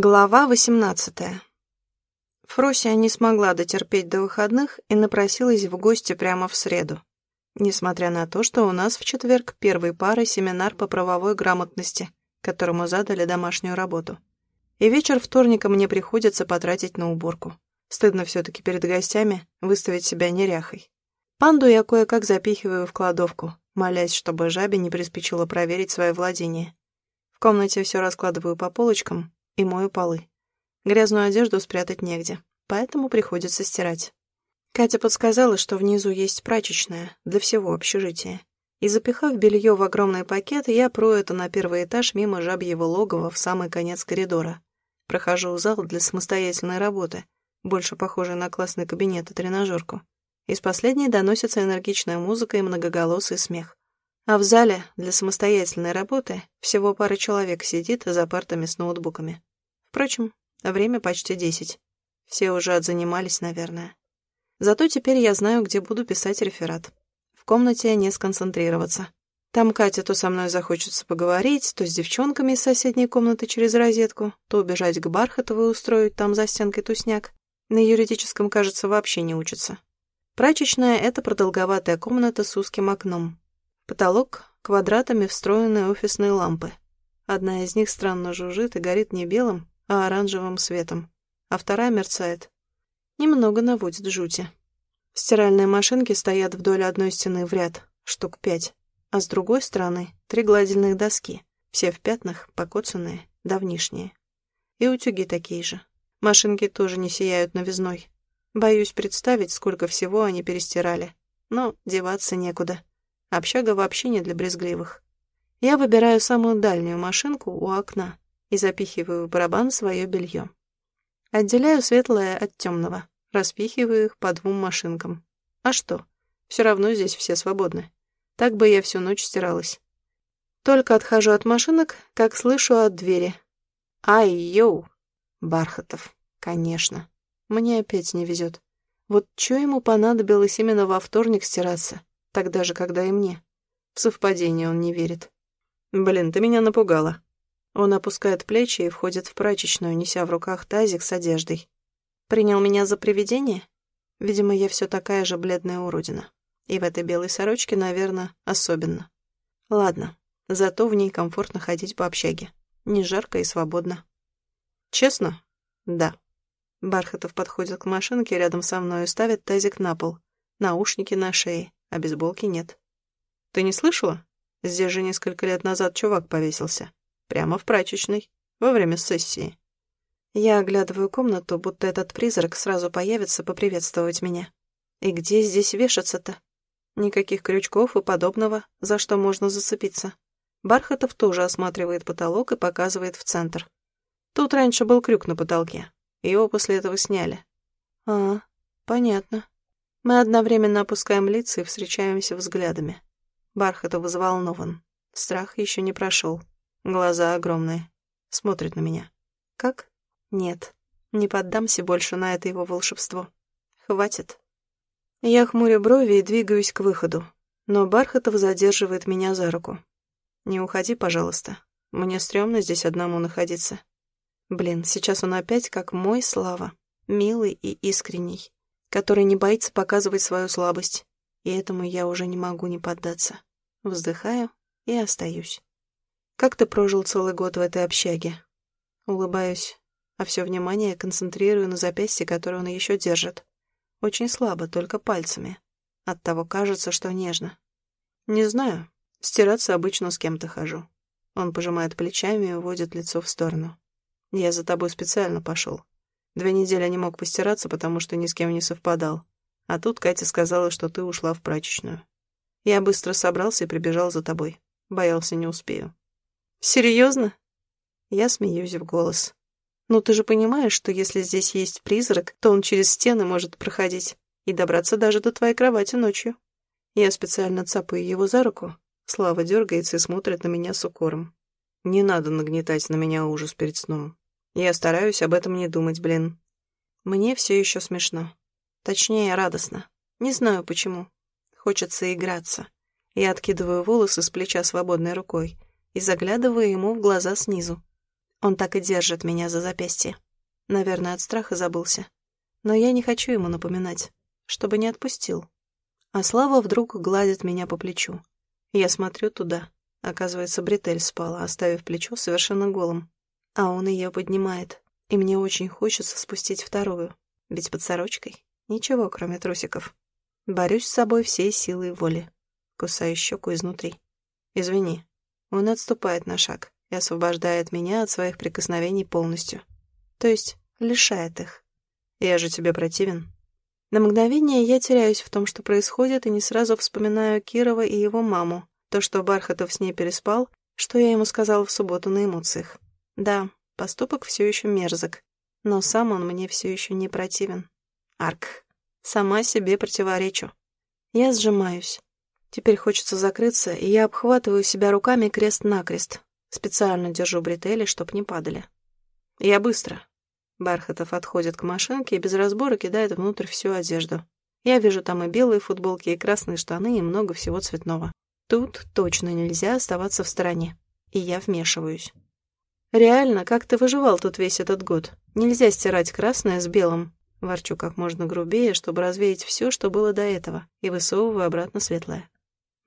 Глава 18. Фрося не смогла дотерпеть до выходных и напросилась в гости прямо в среду. Несмотря на то, что у нас в четверг первой пары семинар по правовой грамотности, которому задали домашнюю работу. И вечер вторника мне приходится потратить на уборку. Стыдно все-таки перед гостями выставить себя неряхой. Панду я кое-как запихиваю в кладовку, молясь, чтобы жабе не приспичило проверить свое владение. В комнате все раскладываю по полочкам, и мою полы. Грязную одежду спрятать негде, поэтому приходится стирать. Катя подсказала, что внизу есть прачечная для всего общежития. И запихав белье в огромный пакет, я пру это на первый этаж мимо жабьего логова в самый конец коридора. Прохожу в зал для самостоятельной работы, больше похожий на классный кабинет и тренажерку. Из последней доносится энергичная музыка и многоголосый смех. А в зале для самостоятельной работы всего пара человек сидит за партами с ноутбуками. Впрочем, время почти десять. Все уже отзанимались, наверное. Зато теперь я знаю, где буду писать реферат. В комнате не сконцентрироваться. Там Катя то со мной захочется поговорить, то с девчонками из соседней комнаты через розетку, то убежать к Бархатову и устроить там за стенкой тусняк. На юридическом, кажется, вообще не учатся. Прачечная — это продолговатая комната с узким окном. Потолок — квадратами встроенные офисные лампы. Одна из них странно жужжит и горит не белым, а оранжевым светом, а вторая мерцает. Немного наводит жути. Стиральные машинки стоят вдоль одной стены в ряд, штук пять, а с другой стороны три гладильных доски, все в пятнах, покоцанные, давнишние. И утюги такие же. Машинки тоже не сияют новизной. Боюсь представить, сколько всего они перестирали. Но деваться некуда. Общага вообще не для брезгливых. Я выбираю самую дальнюю машинку у окна и запихиваю в барабан свое белье. Отделяю светлое от темного, распихиваю их по двум машинкам. А что? Все равно здесь все свободны. Так бы я всю ночь стиралась. Только отхожу от машинок, как слышу от двери. Ай-йоу! Бархатов, конечно. Мне опять не везет. Вот что ему понадобилось именно во вторник стираться, тогда же, когда и мне. В совпадение он не верит. Блин, ты меня напугала. Он опускает плечи и входит в прачечную, неся в руках тазик с одеждой. Принял меня за привидение? Видимо, я все такая же бледная уродина. И в этой белой сорочке, наверное, особенно. Ладно, зато в ней комфортно ходить по общаге. Не жарко и свободно. Честно? Да. Бархатов подходит к машинке рядом со мной и ставит тазик на пол. Наушники на шее, а бейсболки нет. Ты не слышала? Здесь же несколько лет назад чувак повесился. Прямо в прачечной, во время сессии. Я оглядываю комнату, будто этот призрак сразу появится поприветствовать меня. И где здесь вешаться-то? Никаких крючков и подобного, за что можно зацепиться. Бархатов тоже осматривает потолок и показывает в центр. Тут раньше был крюк на потолке. Его после этого сняли. А, понятно. Мы одновременно опускаем лица и встречаемся взглядами. Бархатов взволнован. Страх еще не прошел. Глаза огромные. Смотрит на меня. Как? Нет. Не поддамся больше на это его волшебство. Хватит. Я хмурю брови и двигаюсь к выходу. Но Бархатов задерживает меня за руку. Не уходи, пожалуйста. Мне стрёмно здесь одному находиться. Блин, сейчас он опять как мой Слава. Милый и искренний. Который не боится показывать свою слабость. И этому я уже не могу не поддаться. Вздыхаю и остаюсь. Как ты прожил целый год в этой общаге? Улыбаюсь, а все внимание концентрирую на запястье, которое он еще держит. Очень слабо, только пальцами. Оттого кажется, что нежно. Не знаю. Стираться обычно с кем-то хожу. Он пожимает плечами и уводит лицо в сторону. Я за тобой специально пошел. Две недели не мог постираться, потому что ни с кем не совпадал. А тут Катя сказала, что ты ушла в прачечную. Я быстро собрался и прибежал за тобой. Боялся, не успею. Серьезно? Я смеюсь в голос. Ну ты же понимаешь, что если здесь есть призрак, то он через стены может проходить и добраться даже до твоей кровати ночью. Я специально цапаю его за руку. Слава дергается и смотрит на меня с укором. Не надо нагнетать на меня ужас перед сном. Я стараюсь об этом не думать, блин. Мне все еще смешно. Точнее, радостно. Не знаю почему. Хочется играться. Я откидываю волосы с плеча свободной рукой и заглядываю ему в глаза снизу. Он так и держит меня за запястье. Наверное, от страха забылся. Но я не хочу ему напоминать, чтобы не отпустил. А Слава вдруг гладит меня по плечу. Я смотрю туда. Оказывается, бретель спала, оставив плечо совершенно голым. А он ее поднимает. И мне очень хочется спустить вторую. Ведь под сорочкой ничего, кроме трусиков. Борюсь с собой всей силой воли. Кусаю щеку изнутри. Извини. Он отступает на шаг и освобождает меня от своих прикосновений полностью. То есть лишает их. Я же тебе противен. На мгновение я теряюсь в том, что происходит, и не сразу вспоминаю Кирова и его маму, то, что Бархатов с ней переспал, что я ему сказала в субботу на эмоциях. Да, поступок все еще мерзок, но сам он мне все еще не противен. Арк. Сама себе противоречу. Я сжимаюсь. Теперь хочется закрыться, и я обхватываю себя руками крест-накрест. Специально держу бретели, чтоб не падали. Я быстро. Бархатов отходит к машинке и без разбора кидает внутрь всю одежду. Я вижу там и белые футболки, и красные штаны, и много всего цветного. Тут точно нельзя оставаться в стороне. И я вмешиваюсь. «Реально, как ты выживал тут весь этот год? Нельзя стирать красное с белым». Ворчу как можно грубее, чтобы развеять все, что было до этого, и высовываю обратно светлое.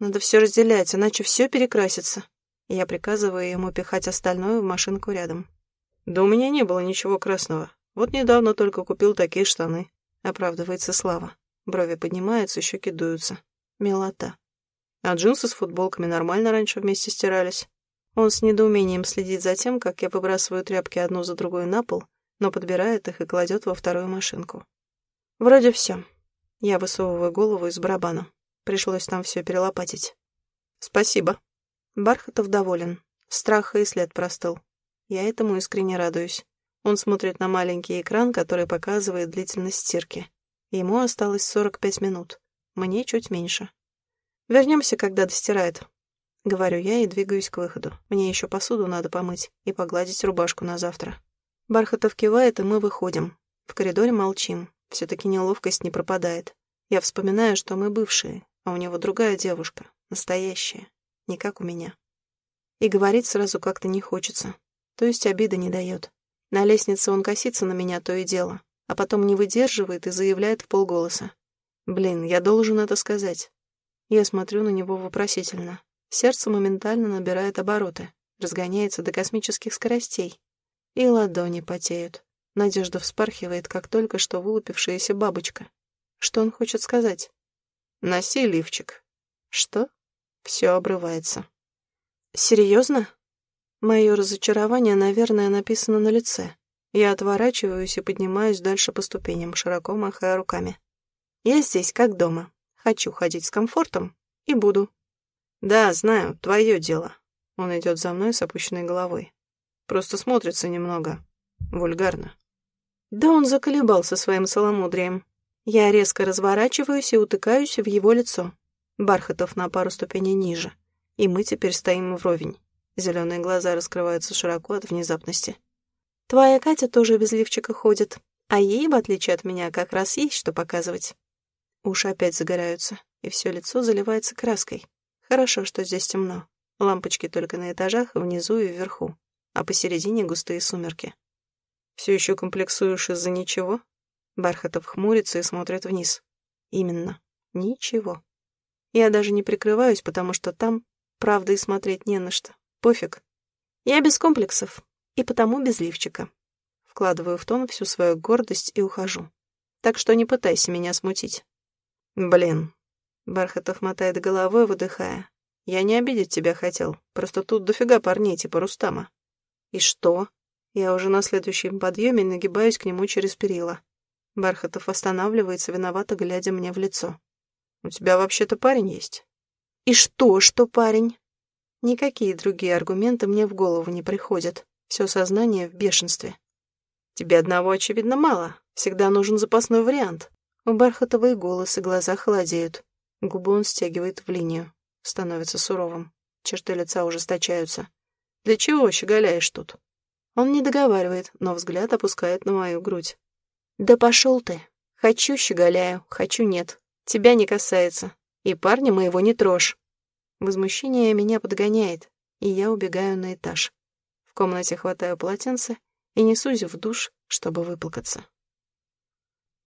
Надо все разделять, иначе все перекрасится. Я приказываю ему пихать остальное в машинку рядом. «Да у меня не было ничего красного. Вот недавно только купил такие штаны», — оправдывается Слава. Брови поднимаются, щеки дуются. Милота. А джинсы с футболками нормально раньше вместе стирались. Он с недоумением следит за тем, как я выбрасываю тряпки одну за другой на пол, но подбирает их и кладет во вторую машинку. Вроде все. Я высовываю голову из барабана. Пришлось там все перелопатить. Спасибо. Бархатов доволен. Страха и след простыл. Я этому искренне радуюсь. Он смотрит на маленький экран, который показывает длительность стирки. Ему осталось 45 минут. Мне чуть меньше. Вернемся, когда достирает. Говорю я и двигаюсь к выходу. Мне еще посуду надо помыть и погладить рубашку на завтра. Бархатов кивает, и мы выходим. В коридоре молчим. Все-таки неловкость не пропадает. Я вспоминаю, что мы бывшие, а у него другая девушка, настоящая, не как у меня. И говорить сразу как-то не хочется то есть обида не дает. На лестнице он косится на меня то и дело, а потом не выдерживает и заявляет в полголоса. «Блин, я должен это сказать». Я смотрю на него вопросительно. Сердце моментально набирает обороты, разгоняется до космических скоростей. И ладони потеют. Надежда вспархивает, как только что вылупившаяся бабочка. Что он хочет сказать? «Носи лифчик». «Что?» Все обрывается. «Серьезно?» Мое разочарование, наверное, написано на лице. Я отворачиваюсь и поднимаюсь дальше по ступеням, широко махая руками. Я здесь как дома. Хочу ходить с комфортом и буду. Да, знаю, твое дело. Он идет за мной с опущенной головой. Просто смотрится немного вульгарно. Да он заколебался своим соломудрием. Я резко разворачиваюсь и утыкаюсь в его лицо. Бархатов на пару ступеней ниже. И мы теперь стоим вровень. Зеленые глаза раскрываются широко от внезапности. Твоя Катя тоже без лифчика ходит, а ей, в отличие от меня, как раз есть что показывать. Уши опять загораются, и все лицо заливается краской. Хорошо, что здесь темно. Лампочки только на этажах, внизу и вверху, а посередине густые сумерки. Все еще комплексуешь из-за ничего? Бархатов хмурится и смотрит вниз. Именно. Ничего. Я даже не прикрываюсь, потому что там, правда, и смотреть не на что. Пофиг. Я без комплексов, и потому без лифчика. Вкладываю в тон всю свою гордость и ухожу. Так что не пытайся меня смутить. Блин. Бархатов мотает головой, выдыхая. Я не обидеть тебя хотел, просто тут дофига парней типа Рустама. И что? Я уже на следующем подъеме нагибаюсь к нему через перила. Бархатов останавливается, виновато глядя мне в лицо. «У тебя вообще-то парень есть?» «И что, что парень?» Никакие другие аргументы мне в голову не приходят. Все сознание в бешенстве. Тебе одного, очевидно, мало. Всегда нужен запасной вариант. У Бархатовой голос и глаза холодеют. Губы он стягивает в линию. Становится суровым. Черты лица ужесточаются. Для чего щеголяешь тут? Он не договаривает, но взгляд опускает на мою грудь. Да пошел ты. Хочу щеголяю, хочу нет. Тебя не касается. И парня моего не трожь. Возмущение меня подгоняет, и я убегаю на этаж. В комнате хватаю полотенце и несусь в душ, чтобы выплакаться.